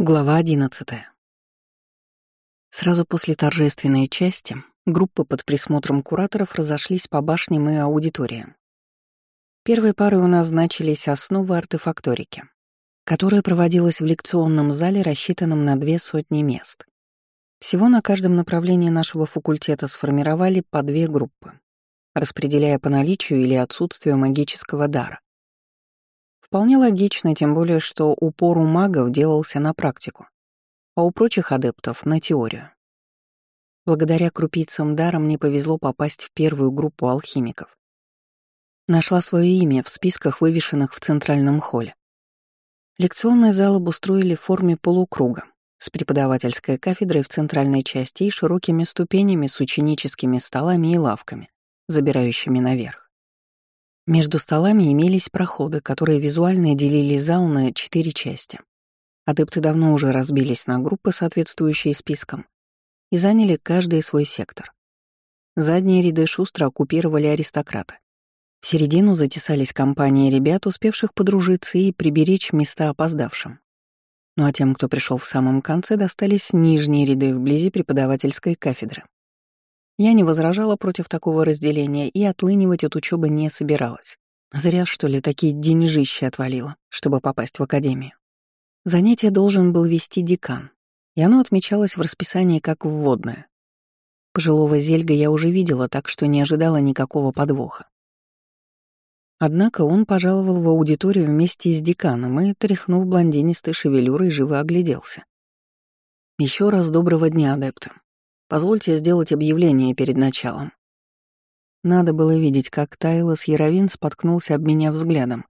Глава 11. Сразу после торжественной части группы под присмотром кураторов разошлись по башням и аудиториям. Первой парой у нас значились основы артефакторики, которая проводилась в лекционном зале, рассчитанном на две сотни мест. Всего на каждом направлении нашего факультета сформировали по две группы, распределяя по наличию или отсутствию магического дара. Вполне логично, тем более, что упор у магов делался на практику, а у прочих адептов — на теорию. Благодаря крупицам дара мне повезло попасть в первую группу алхимиков. Нашла свое имя в списках, вывешенных в центральном холле. Лекционный зал обустроили в форме полукруга, с преподавательской кафедрой в центральной части и широкими ступенями с ученическими столами и лавками, забирающими наверх. Между столами имелись проходы, которые визуально делили зал на четыре части. Адепты давно уже разбились на группы, соответствующие спискам, и заняли каждый свой сектор. Задние ряды шустро оккупировали аристократы. В середину затесались компании ребят, успевших подружиться и приберечь места опоздавшим. Ну а тем, кто пришел в самом конце, достались нижние ряды вблизи преподавательской кафедры. Я не возражала против такого разделения и отлынивать от учебы не собиралась. Зря, что ли, такие деньжища отвалила, чтобы попасть в академию. Занятие должен был вести декан, и оно отмечалось в расписании как вводное. Пожилого зельга я уже видела, так что не ожидала никакого подвоха. Однако он пожаловал в аудиторию вместе с деканом и, тряхнув блондинистой шевелюрой, живо огляделся. Еще раз доброго дня, адепты. Позвольте сделать объявление перед началом. Надо было видеть, как Тайлос Яровин споткнулся об меня взглядом,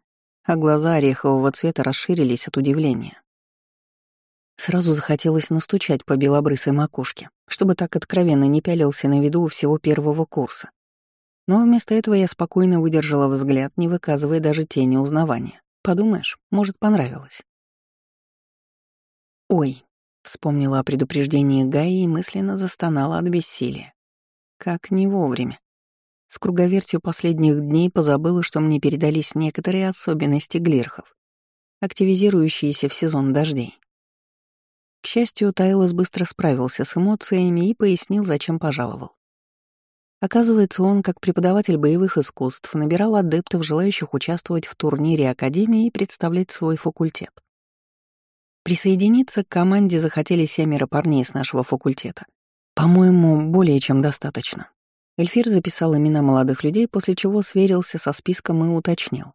а глаза орехового цвета расширились от удивления. Сразу захотелось настучать по белобрысой макушке, чтобы так откровенно не пялился на виду у всего первого курса. Но вместо этого я спокойно выдержала взгляд, не выказывая даже тени узнавания. Подумаешь, может, понравилось. Ой, Вспомнила о предупреждении Гаи и мысленно застонала от бессилия. Как не вовремя. С круговертью последних дней позабыла, что мне передались некоторые особенности глирхов, активизирующиеся в сезон дождей. К счастью, Тайлос быстро справился с эмоциями и пояснил, зачем пожаловал. Оказывается, он, как преподаватель боевых искусств, набирал адептов, желающих участвовать в турнире Академии и представлять свой факультет. Присоединиться к команде захотели семеро парней с нашего факультета. По-моему, более чем достаточно. Эльфир записал имена молодых людей, после чего сверился со списком и уточнил.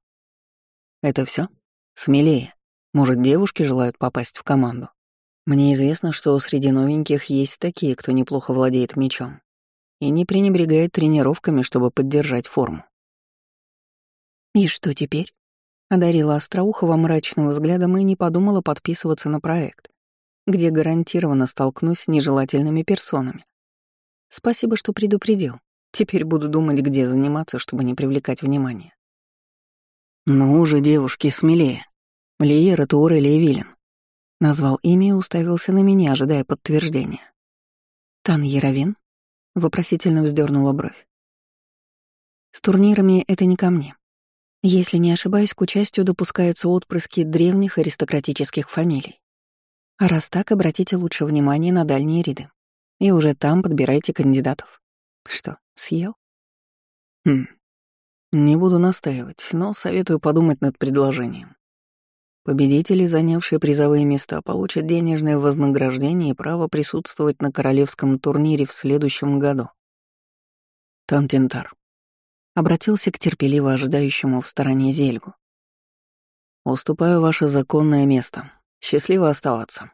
«Это все? Смелее. Может, девушки желают попасть в команду? Мне известно, что среди новеньких есть такие, кто неплохо владеет мечом и не пренебрегает тренировками, чтобы поддержать форму». «И что теперь?» Одарила Остроухова мрачным взглядом и не подумала подписываться на проект, где гарантированно столкнусь с нежелательными персонами. Спасибо, что предупредил. Теперь буду думать, где заниматься, чтобы не привлекать внимания. «Ну уже, девушки, смелее. Лиера Туор или Эвилин?» Назвал имя и уставился на меня, ожидая подтверждения. «Тан Яровин?» — вопросительно вздернула бровь. «С турнирами это не ко мне. Если не ошибаюсь, к участию допускаются отпрыски древних аристократических фамилий. А раз так, обратите лучше внимание на дальние ряды. И уже там подбирайте кандидатов. Что, съел? Хм. Не буду настаивать, но советую подумать над предложением. Победители, занявшие призовые места, получат денежное вознаграждение и право присутствовать на королевском турнире в следующем году. Тантентар, обратился к терпеливо ожидающему в стороне Зельгу. «Уступаю ваше законное место. Счастливо оставаться».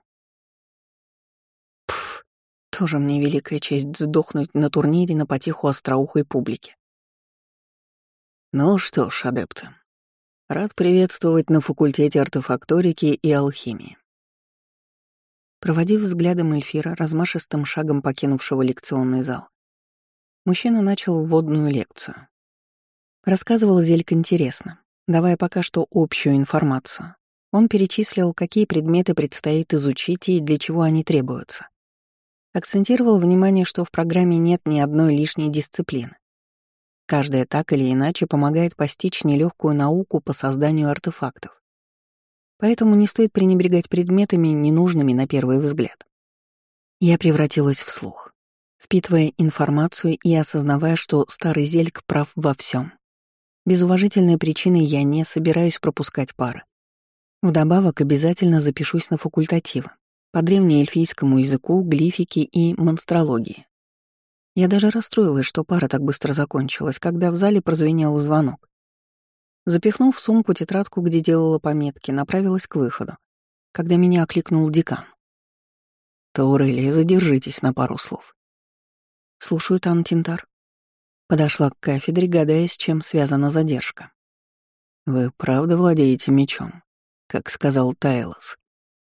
Пф, тоже мне великая честь сдохнуть на турнире на потеху остроухой публики. Ну что ж, адепты, рад приветствовать на факультете артефакторики и алхимии. Проводив взглядом Эльфира, размашистым шагом покинувшего лекционный зал, мужчина начал вводную лекцию. Рассказывал Зельк интересно, давая пока что общую информацию. Он перечислил, какие предметы предстоит изучить и для чего они требуются. Акцентировал внимание, что в программе нет ни одной лишней дисциплины. Каждая так или иначе помогает постичь нелегкую науку по созданию артефактов. Поэтому не стоит пренебрегать предметами, ненужными на первый взгляд. Я превратилась в слух, впитывая информацию и осознавая, что старый зельк прав во всем. Без уважительной причины я не собираюсь пропускать пары. Вдобавок обязательно запишусь на факультативы по древнеэльфийскому языку, глифике и монстрологии. Я даже расстроилась, что пара так быстро закончилась, когда в зале прозвенел звонок. Запихнув в сумку тетрадку, где делала пометки, направилась к выходу, когда меня окликнул декан. «Таурелия, задержитесь на пару слов». «Слушаю, Тан Тинтар». Подошла к кафедре, гадая, с чем связана задержка. «Вы правда владеете мечом?» как сказал Тайлос.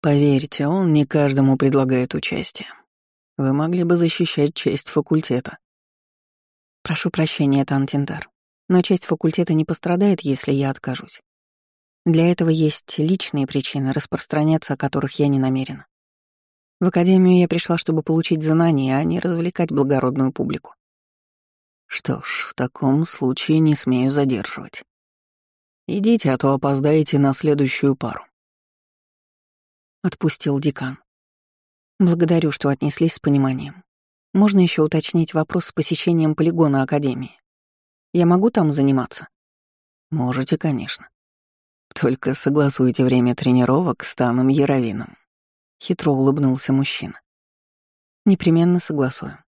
Поверьте, он не каждому предлагает участие. Вы могли бы защищать честь факультета. Прошу прощения, Тантиндар, но честь факультета не пострадает, если я откажусь. Для этого есть личные причины, распространяться о которых я не намерена. В академию я пришла, чтобы получить знания, а не развлекать благородную публику. Что ж, в таком случае не смею задерживать. Идите, а то опоздаете на следующую пару. Отпустил декан. Благодарю, что отнеслись с пониманием. Можно еще уточнить вопрос с посещением полигона Академии. Я могу там заниматься? Можете, конечно. Только согласуйте время тренировок с Таном Яровином. Хитро улыбнулся мужчина. Непременно согласую.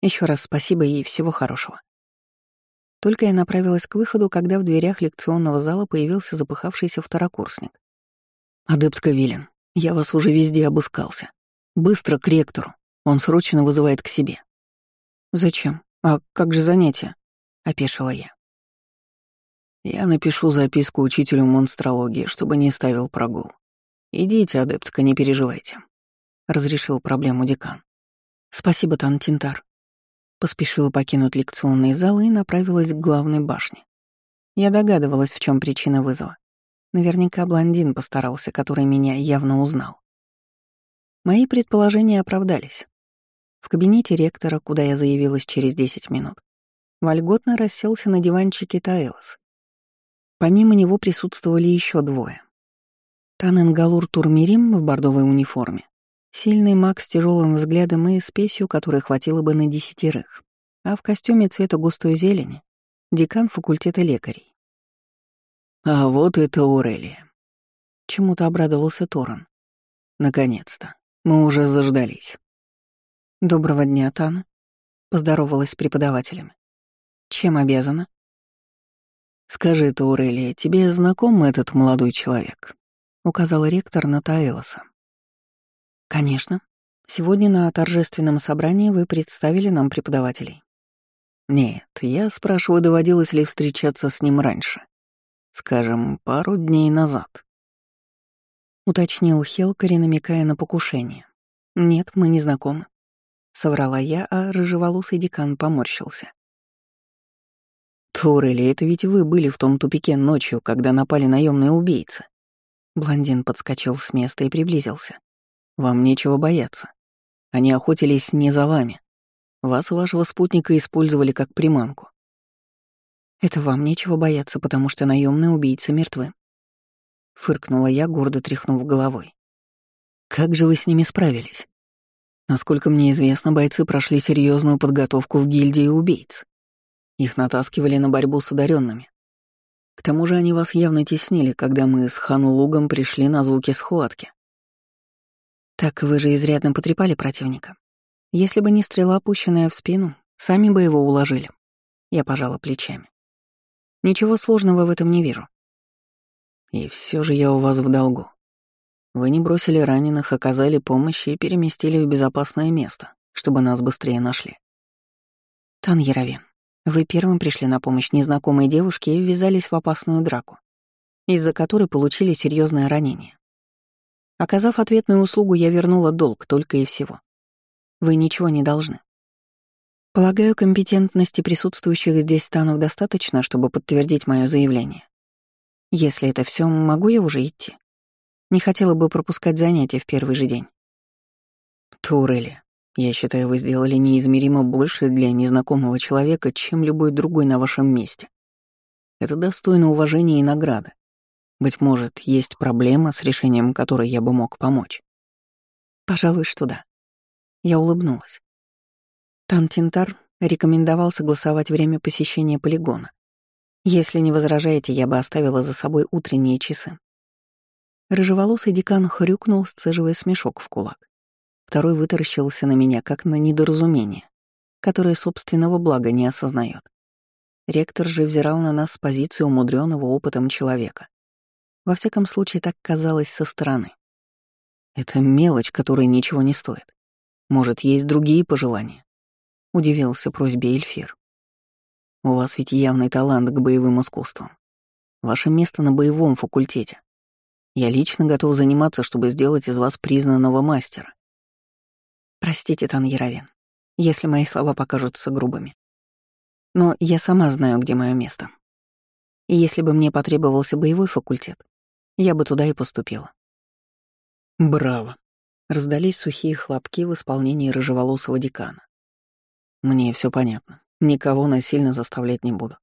Еще раз спасибо и всего хорошего. Только я направилась к выходу, когда в дверях лекционного зала появился запыхавшийся второкурсник. «Адепт Кавилин, я вас уже везде обыскался. Быстро к ректору. Он срочно вызывает к себе». «Зачем? А как же занятия?» — опешила я. «Я напишу записку учителю монстрологии, чтобы не ставил прогул. Идите, адептка, не переживайте», — разрешил проблему декан. «Спасибо, Тантинтар. Поспешила покинуть лекционный зал и направилась к главной башне. Я догадывалась, в чем причина вызова. Наверняка блондин постарался, который меня явно узнал. Мои предположения оправдались. В кабинете ректора, куда я заявилась через 10 минут, вольготно расселся на диванчике Таэлос. Помимо него присутствовали еще двое. Таненгалур Турмирим в бордовой униформе Сильный маг с тяжелым взглядом и спесью, которой хватило бы на десятерых. А в костюме цвета густой зелени — декан факультета лекарей. «А вот это Урелия!» Чему-то обрадовался Торан. «Наконец-то. Мы уже заждались». «Доброго дня, Тана», — поздоровалась с преподавателями. «Чем обязана?» «Скажи, Таурелия, тебе знаком этот молодой человек?» — указал ректор на Таэлоса. Конечно. Сегодня на торжественном собрании вы представили нам преподавателей. Нет, я спрашиваю, доводилось ли встречаться с ним раньше. Скажем, пару дней назад. Уточнил Хелкари, намекая на покушение. Нет, мы не знакомы. Соврала я, а рыжеволосый декан поморщился. Турели, это ведь вы были в том тупике ночью, когда напали наемные убийцы. Блондин подскочил с места и приблизился. Вам нечего бояться. Они охотились не за вами. Вас и вашего спутника использовали как приманку. Это вам нечего бояться, потому что наемные убийцы мертвы. Фыркнула я, гордо тряхнув головой. Как же вы с ними справились? Насколько мне известно, бойцы прошли серьезную подготовку в гильдии убийц. Их натаскивали на борьбу с одаренными. К тому же они вас явно теснили, когда мы с Хану Лугом пришли на звуки схватки. Так вы же изрядно потрепали противника. Если бы не стрела, опущенная в спину, сами бы его уложили. Я пожала плечами. Ничего сложного в этом не вижу. И все же я у вас в долгу. Вы не бросили раненых, оказали помощь и переместили в безопасное место, чтобы нас быстрее нашли. Тан Яровен, вы первым пришли на помощь незнакомой девушке и ввязались в опасную драку, из-за которой получили серьезное ранение. Оказав ответную услугу, я вернула долг только и всего. Вы ничего не должны. Полагаю, компетентности присутствующих здесь станов достаточно, чтобы подтвердить мое заявление. Если это все, могу я уже идти? Не хотела бы пропускать занятия в первый же день. Турели, я считаю, вы сделали неизмеримо больше для незнакомого человека, чем любой другой на вашем месте. Это достойно уважения и награды. Быть может, есть проблема, с решением которой я бы мог помочь? Пожалуй, что да. Я улыбнулась. Тантинтар рекомендовал согласовать время посещения полигона. Если не возражаете, я бы оставила за собой утренние часы. Рыжеволосый декан хрюкнул, сцеживая смешок в кулак. Второй вытаращился на меня, как на недоразумение, которое собственного блага не осознает. Ректор же взирал на нас с позиции умудренного опытом человека. Во всяком случае, так казалось со стороны. Это мелочь, которая ничего не стоит. Может, есть другие пожелания? Удивился просьбе Эльфир. У вас ведь явный талант к боевым искусствам. Ваше место на боевом факультете. Я лично готов заниматься, чтобы сделать из вас признанного мастера. Простите, Тан Яровин, если мои слова покажутся грубыми. Но я сама знаю, где мое место. И если бы мне потребовался боевой факультет, я бы туда и поступила. Браво. Раздались сухие хлопки в исполнении рыжеволосого декана. Мне все понятно. Никого насильно заставлять не буду.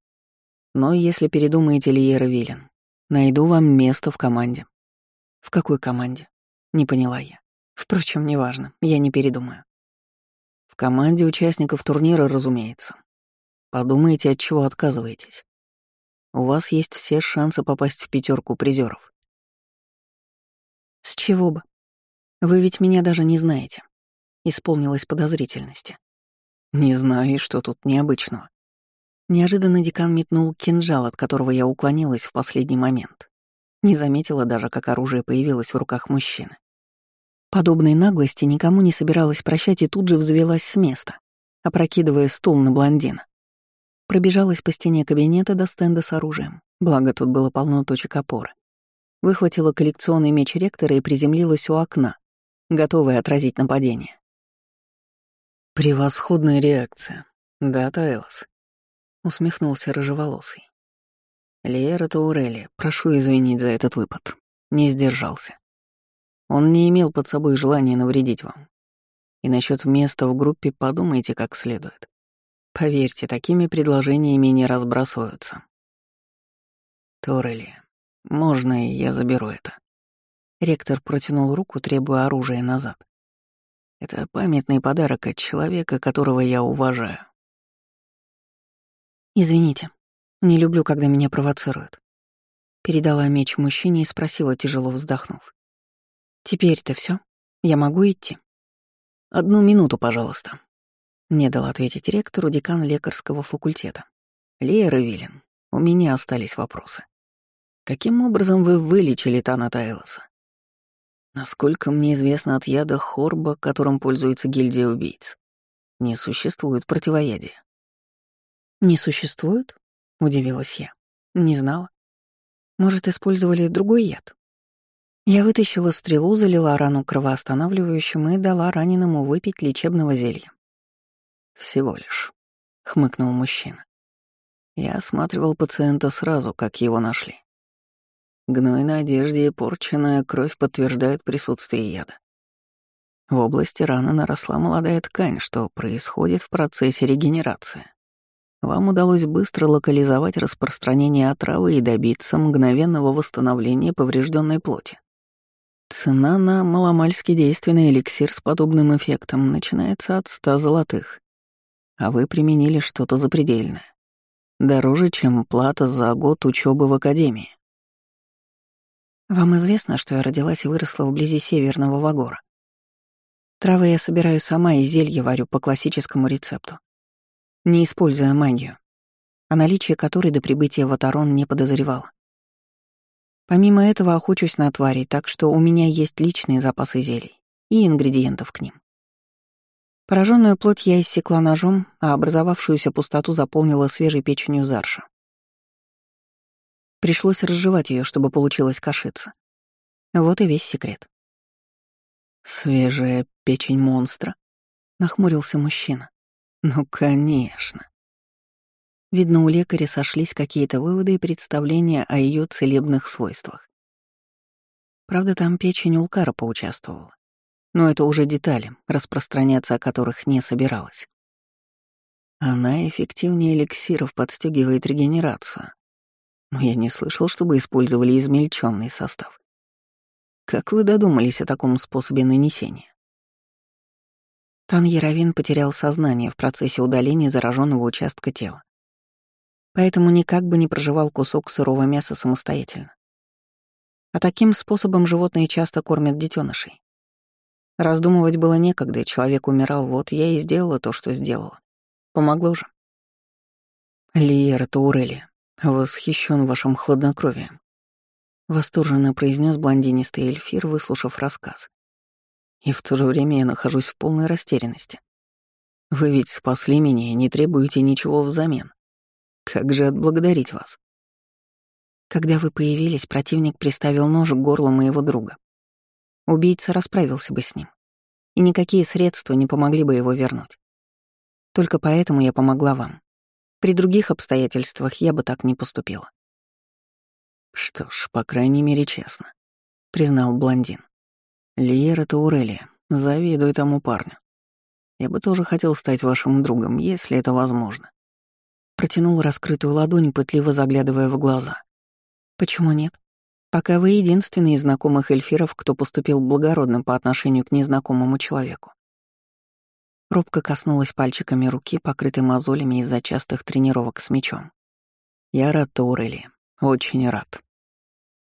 Но если передумаете Лиера Вилен, найду вам место в команде. В какой команде? Не поняла я. Впрочем, неважно, я не передумаю. В команде участников турнира, разумеется. Подумайте, от чего отказываетесь. У вас есть все шансы попасть в пятерку призеров. С чего бы? Вы ведь меня даже не знаете. Исполнилась подозрительности. Не знаю, что тут необычного. Неожиданно декан метнул кинжал, от которого я уклонилась в последний момент. Не заметила даже, как оружие появилось в руках мужчины. Подобной наглости никому не собиралась прощать и тут же взвелась с места, опрокидывая стул на блондина. Пробежалась по стене кабинета до стенда с оружием, благо тут было полно точек опоры. Выхватила коллекционный меч ректора и приземлилась у окна, готовая отразить нападение. «Превосходная реакция. Да, Тайлос?» — усмехнулся рыжеволосый. «Лиера Таурели, прошу извинить за этот выпад. Не сдержался. Он не имел под собой желания навредить вам. И насчет места в группе подумайте как следует. Поверьте, такими предложениями не разбрасываются. Торели, можно и я заберу это. Ректор протянул руку, требуя оружия назад. Это памятный подарок от человека, которого я уважаю. «Извините, не люблю, когда меня провоцируют». Передала меч мужчине и спросила, тяжело вздохнув. «Теперь-то все? Я могу идти?» «Одну минуту, пожалуйста», — не дал ответить ректору декан лекарского факультета. «Лера Виллин, у меня остались вопросы. Каким образом вы вылечили Тана Тайлоса? Насколько мне известно от яда хорба, которым пользуется гильдия убийц, не существует противоядия. «Не существует?» — удивилась я. «Не знала. Может, использовали другой яд?» Я вытащила стрелу, залила рану кровоостанавливающим и дала раненому выпить лечебного зелья. «Всего лишь», — хмыкнул мужчина. Я осматривал пациента сразу, как его нашли. Гной на одежде и порченная кровь подтверждают присутствие яда. В области раны наросла молодая ткань, что происходит в процессе регенерации. Вам удалось быстро локализовать распространение отравы и добиться мгновенного восстановления поврежденной плоти. Цена на маломальски действенный эликсир с подобным эффектом начинается от 100 золотых, а вы применили что-то запредельное. Дороже, чем плата за год учебы в академии. Вам известно, что я родилась и выросла вблизи Северного Вагора. Травы я собираю сама и зелье варю по классическому рецепту, не используя магию, о наличии которой до прибытия в Атарон не подозревала. Помимо этого охочусь на твари, так что у меня есть личные запасы зелий и ингредиентов к ним. Пораженную плоть я иссекла ножом, а образовавшуюся пустоту заполнила свежей печенью зарша. Пришлось разжевать ее, чтобы получилась кашица. Вот и весь секрет. «Свежая печень монстра?» — нахмурился мужчина. «Ну, конечно». Видно, у лекаря сошлись какие-то выводы и представления о ее целебных свойствах. Правда, там печень Улкара поучаствовала. Но это уже детали, распространяться о которых не собиралась. Она эффективнее эликсиров подстегивает регенерацию. Но я не слышал, чтобы использовали измельченный состав. Как вы додумались о таком способе нанесения? Тан Яровин потерял сознание в процессе удаления зараженного участка тела. Поэтому никак бы не проживал кусок сырого мяса самостоятельно. А таким способом животные часто кормят детенышей. Раздумывать было некогда, человек умирал, вот я и сделала то, что сделала. Помогло же. Лиера Таурели, восхищен вашим хладнокровием. Восторженно произнес блондинистый эльфир, выслушав рассказ. И в то же время я нахожусь в полной растерянности. Вы ведь спасли меня и не требуете ничего взамен. Как же отблагодарить вас? Когда вы появились, противник приставил нож к горлу моего друга. Убийца расправился бы с ним, и никакие средства не помогли бы его вернуть. Только поэтому я помогла вам. При других обстоятельствах я бы так не поступила. Что ж, по крайней мере, честно, признал блондин. Лиера Таурелия, завидую тому парню. Я бы тоже хотел стать вашим другом, если это возможно. Протянул раскрытую ладонь, пытливо заглядывая в глаза. Почему нет? Пока вы единственный из знакомых эльфиров, кто поступил благородным по отношению к незнакомому человеку. Робко коснулась пальчиками руки, покрытой мозолями из-за частых тренировок с мечом. «Я рад, Таурели. Очень рад».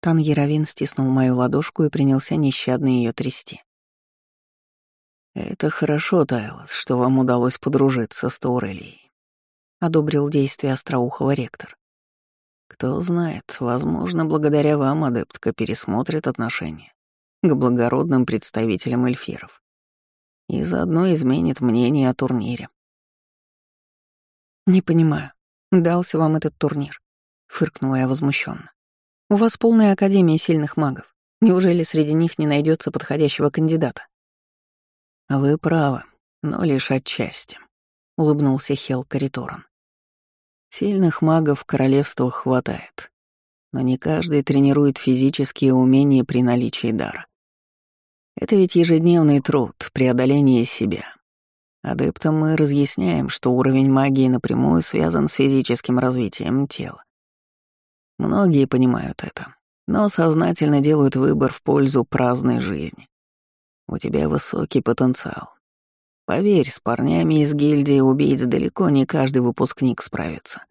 Тан Яровин стиснул мою ладошку и принялся нещадно ее трясти. «Это хорошо, Тайлос, что вам удалось подружиться с Таурелией», — одобрил действия остроухого ректор. «Кто знает, возможно, благодаря вам адептка пересмотрит отношения к благородным представителям эльфиров и заодно изменит мнение о турнире. «Не понимаю, дался вам этот турнир?» — фыркнула я возмущенно. «У вас полная академия сильных магов. Неужели среди них не найдется подходящего кандидата?» «Вы правы, но лишь отчасти», — улыбнулся Хел Кариторан. «Сильных магов в королевствах хватает, но не каждый тренирует физические умения при наличии дара. Это ведь ежедневный труд, преодоление себя. Адептам мы разъясняем, что уровень магии напрямую связан с физическим развитием тела. Многие понимают это, но сознательно делают выбор в пользу праздной жизни. У тебя высокий потенциал. Поверь, с парнями из гильдии убийц далеко не каждый выпускник справится.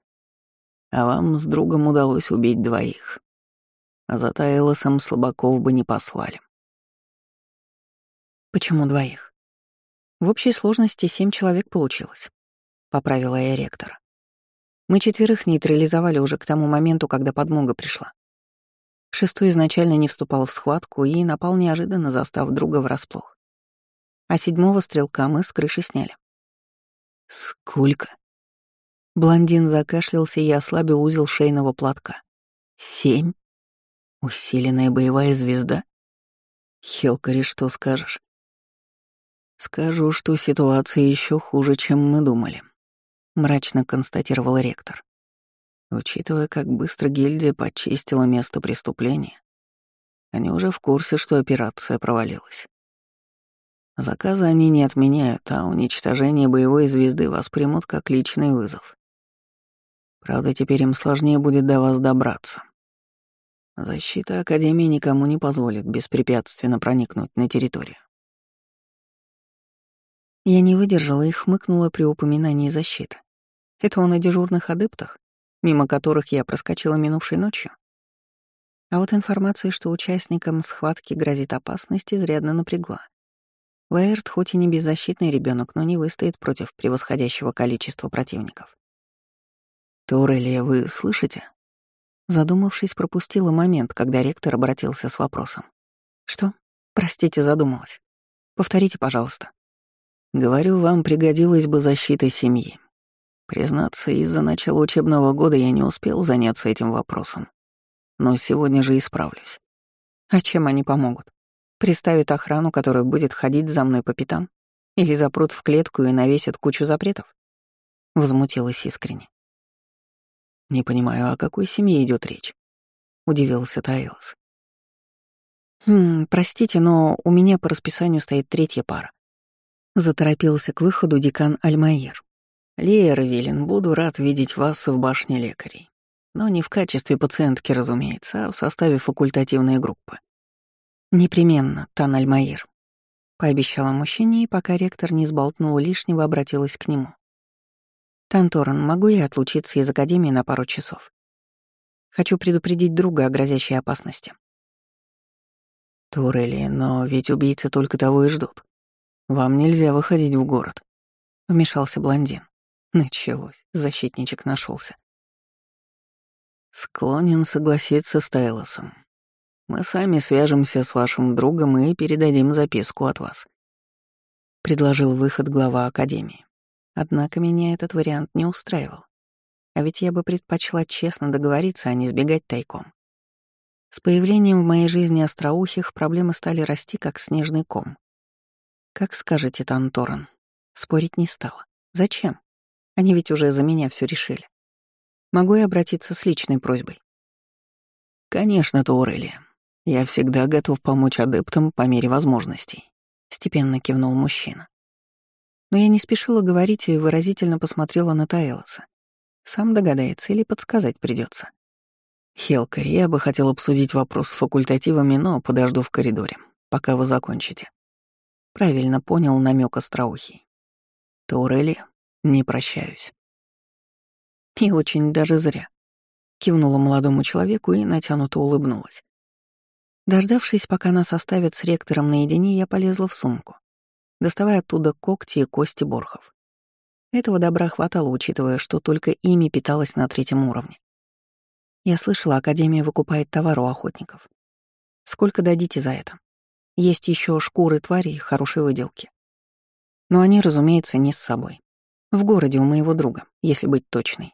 А вам с другом удалось убить двоих. За Тайлосом слабаков бы не послали. Почему двоих? В общей сложности семь человек получилось, поправила я ректора. Мы четверых нейтрализовали уже к тому моменту, когда подмога пришла. Шестой изначально не вступал в схватку и напал неожиданно, застав друга врасплох. А седьмого стрелка мы с крыши сняли. «Сколько?» Блондин закашлялся и ослабил узел шейного платка. «Семь? Усиленная боевая звезда? Хелкари, что скажешь?» «Скажу, что ситуация еще хуже, чем мы думали», — мрачно констатировал ректор. Учитывая, как быстро гильдия почистила место преступления, они уже в курсе, что операция провалилась. Заказы они не отменяют, а уничтожение боевой звезды воспримут как личный вызов. Правда, теперь им сложнее будет до вас добраться. Защита Академии никому не позволит беспрепятственно проникнуть на территорию. Я не выдержала и хмыкнула при упоминании защиты. Это он о дежурных адептах, мимо которых я проскочила минувшей ночью. А вот информация, что участникам схватки грозит опасность, изрядно напрягла. Лаэрт хоть и не беззащитный ребенок, но не выстоит против превосходящего количества противников. «Турелия, вы слышите?» Задумавшись, пропустила момент, когда ректор обратился с вопросом. «Что? Простите, задумалась. Повторите, пожалуйста». Говорю, вам пригодилась бы защита семьи. Признаться, из-за начала учебного года я не успел заняться этим вопросом. Но сегодня же исправлюсь. А чем они помогут? Приставят охрану, которая будет ходить за мной по пятам? Или запрут в клетку и навесят кучу запретов? Возмутилась искренне. Не понимаю, о какой семье идет речь? Удивился Таилос. Хм, простите, но у меня по расписанию стоит третья пара. Заторопился к выходу декан Альмаир. «Лия Равелин, буду рад видеть вас в башне лекарей. но не в качестве пациентки, разумеется, а в составе факультативной группы. «Непременно, Тан Альмаир», — пообещала мужчине, и пока ректор не сболтнул лишнего, обратилась к нему. «Танторан, могу я отлучиться из Академии на пару часов? Хочу предупредить друга о грозящей опасности». «Турели, но ведь убийцы только того и ждут. Вам нельзя выходить в город», — вмешался блондин. Началось, защитничек нашелся. Склонен согласиться с Тайлосом. Мы сами свяжемся с вашим другом и передадим записку от вас. Предложил выход глава Академии. Однако меня этот вариант не устраивал. А ведь я бы предпочла честно договориться, а не сбегать тайком. С появлением в моей жизни остроухих проблемы стали расти, как снежный ком. Как скажете, Танторан, спорить не стала. Зачем? Они ведь уже за меня все решили. Могу я обратиться с личной просьбой? Конечно, Таурелия. Я всегда готов помочь адептам по мере возможностей. Степенно кивнул мужчина. Но я не спешила говорить и выразительно посмотрела на Таэлоса. Сам догадается или подсказать придется. Хелкари, я бы хотел обсудить вопрос с факультативами, но подожду в коридоре, пока вы закончите. Правильно понял намек остроухий. Таурели, не прощаюсь. И очень даже зря. Кивнула молодому человеку и натянуто улыбнулась. Дождавшись, пока нас оставят с ректором наедине, я полезла в сумку, доставая оттуда когти и кости борхов. Этого добра хватало, учитывая, что только ими питалась на третьем уровне. Я слышала, Академия выкупает товар у охотников. Сколько дадите за это? Есть еще шкуры тварей хорошей выделки. Но они, разумеется, не с собой. В городе у моего друга, если быть точной.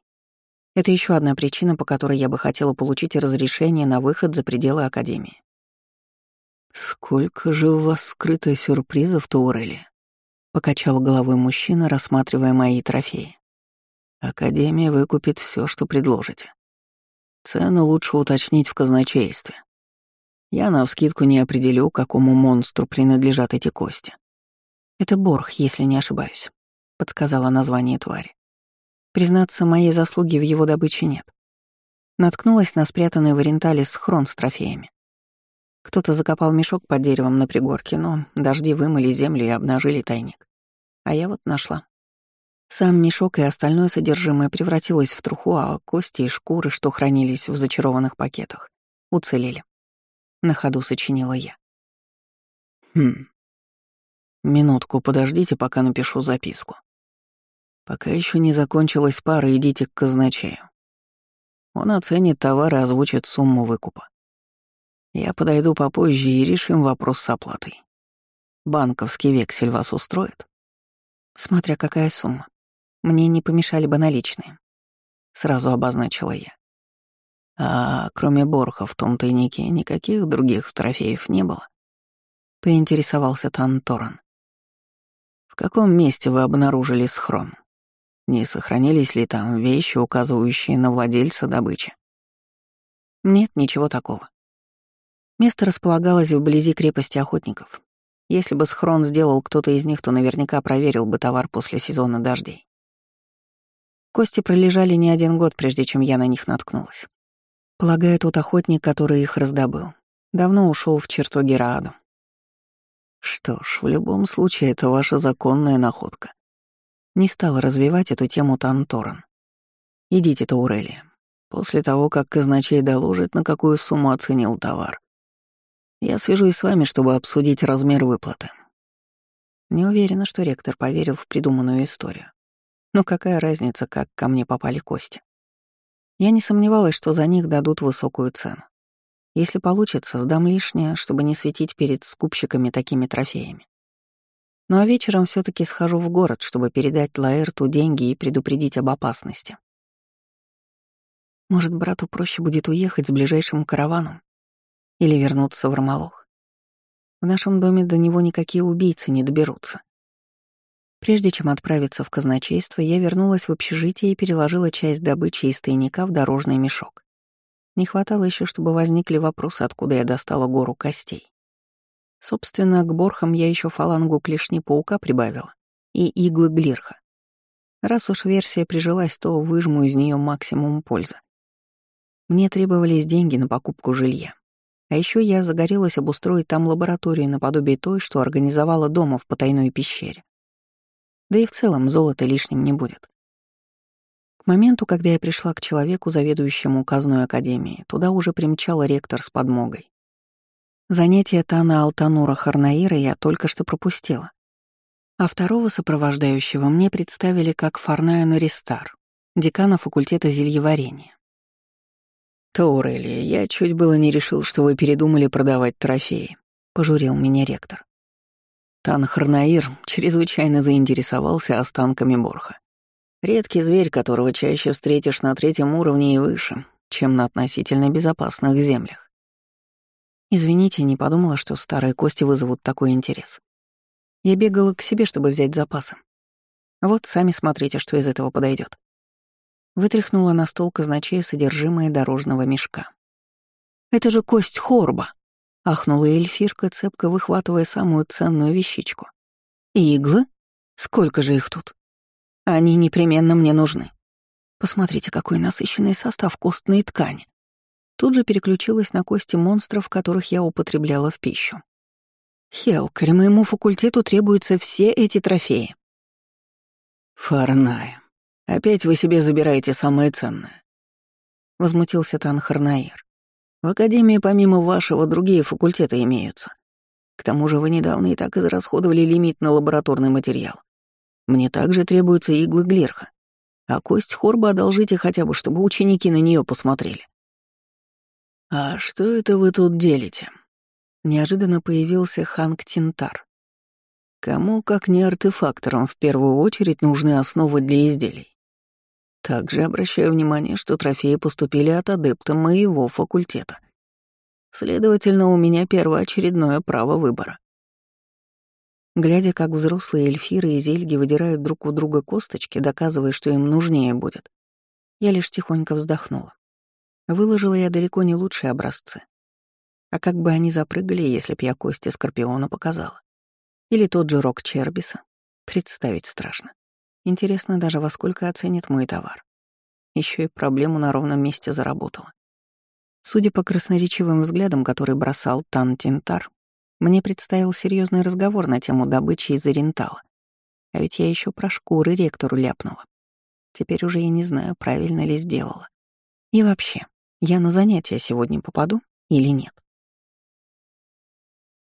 Это еще одна причина, по которой я бы хотела получить разрешение на выход за пределы Академии. «Сколько же у вас скрыто сюрпризов, Таурели?» — покачал головой мужчина, рассматривая мои трофеи. «Академия выкупит все, что предложите. Цену лучше уточнить в казначействе. Я навскидку не определю, какому монстру принадлежат эти кости. Это Борх, если не ошибаюсь подсказала название твари. Признаться, моей заслуги в его добыче нет. Наткнулась на спрятанный в Орентале схрон с трофеями. Кто-то закопал мешок под деревом на пригорке, но дожди вымыли землю и обнажили тайник. А я вот нашла. Сам мешок и остальное содержимое превратилось в труху, а кости и шкуры, что хранились в зачарованных пакетах, уцелели. На ходу сочинила я. Хм. Минутку подождите, пока напишу записку. Пока еще не закончилась пара, идите к казначею. Он оценит товар и озвучит сумму выкупа. Я подойду попозже и решим вопрос с оплатой. Банковский вексель вас устроит? Смотря какая сумма. Мне не помешали бы наличные. Сразу обозначила я. А кроме Борха в том тайнике никаких других трофеев не было? Поинтересовался Танторан. В каком месте вы обнаружили схрон? Не сохранились ли там вещи, указывающие на владельца добычи? Нет, ничего такого. Место располагалось вблизи крепости охотников. Если бы схрон сделал кто-то из них, то наверняка проверил бы товар после сезона дождей. Кости пролежали не один год, прежде чем я на них наткнулась. Полагаю, тот охотник, который их раздобыл, давно ушел в чертоги Рааду. Что ж, в любом случае, это ваша законная находка. Не стал развивать эту тему Танторан. Идите, Таурелия. После того, как казначей доложит, на какую сумму оценил товар, я свяжусь с вами, чтобы обсудить размер выплаты. Не уверена, что ректор поверил в придуманную историю. Но какая разница, как ко мне попали кости? Я не сомневалась, что за них дадут высокую цену. Если получится, сдам лишнее, чтобы не светить перед скупщиками такими трофеями. Ну а вечером все таки схожу в город, чтобы передать Лаэрту деньги и предупредить об опасности. Может, брату проще будет уехать с ближайшим караваном или вернуться в Ромолох. В нашем доме до него никакие убийцы не доберутся. Прежде чем отправиться в казначейство, я вернулась в общежитие и переложила часть добычи из тайника в дорожный мешок. Не хватало еще, чтобы возникли вопросы, откуда я достала гору костей. Собственно, к борхам я еще фалангу клешни паука прибавила и иглы глирха. Раз уж версия прижилась, то выжму из нее максимум пользы. Мне требовались деньги на покупку жилья. А еще я загорелась обустроить там лабораторию наподобие той, что организовала дома в потайной пещере. Да и в целом золота лишним не будет. К моменту, когда я пришла к человеку, заведующему указной академией, туда уже примчал ректор с подмогой. Занятие Тана Алтанура Харнаира я только что пропустила. А второго сопровождающего мне представили как Фарная Ристар, декана факультета зельеварения. «Таурелия, я чуть было не решил, что вы передумали продавать трофеи», — пожурил меня ректор. Тан Харнаир чрезвычайно заинтересовался останками Борха. Редкий зверь, которого чаще встретишь на третьем уровне и выше, чем на относительно безопасных землях. Извините, не подумала, что старые кости вызовут такой интерес. Я бегала к себе, чтобы взять запасы. Вот сами смотрите, что из этого подойдет. Вытряхнула на стол казначея содержимое дорожного мешка. «Это же кость хорба!» — ахнула эльфирка, цепко выхватывая самую ценную вещичку. «Иглы? Сколько же их тут? Они непременно мне нужны. Посмотрите, какой насыщенный состав костной ткани. Тут же переключилась на кости монстров, которых я употребляла в пищу. Хелкарь, моему факультету требуются все эти трофеи. Фарная, Опять вы себе забираете самое ценное. Возмутился Танхарнаир. В Академии помимо вашего другие факультеты имеются. К тому же вы недавно и так израсходовали лимит на лабораторный материал. Мне также требуются иглы глирха. А кость хорба одолжите хотя бы, чтобы ученики на нее посмотрели. «А что это вы тут делите?» Неожиданно появился Ханг Тинтар. Кому, как не артефакторам, в первую очередь нужны основы для изделий. Также обращаю внимание, что трофеи поступили от адепта моего факультета. Следовательно, у меня первоочередное право выбора. Глядя, как взрослые эльфиры и зельги выдирают друг у друга косточки, доказывая, что им нужнее будет, я лишь тихонько вздохнула. Выложила я далеко не лучшие образцы. А как бы они запрыгали, если б я кости Скорпиона показала? Или тот же рог Чербиса? Представить страшно. Интересно даже, во сколько оценит мой товар. Еще и проблему на ровном месте заработала. Судя по красноречивым взглядам, который бросал Тан Тинтар, мне предстоял серьезный разговор на тему добычи из Орентала. А ведь я еще про шкуры ректору ляпнула. Теперь уже я не знаю, правильно ли сделала. И вообще, я на занятия сегодня попаду или нет?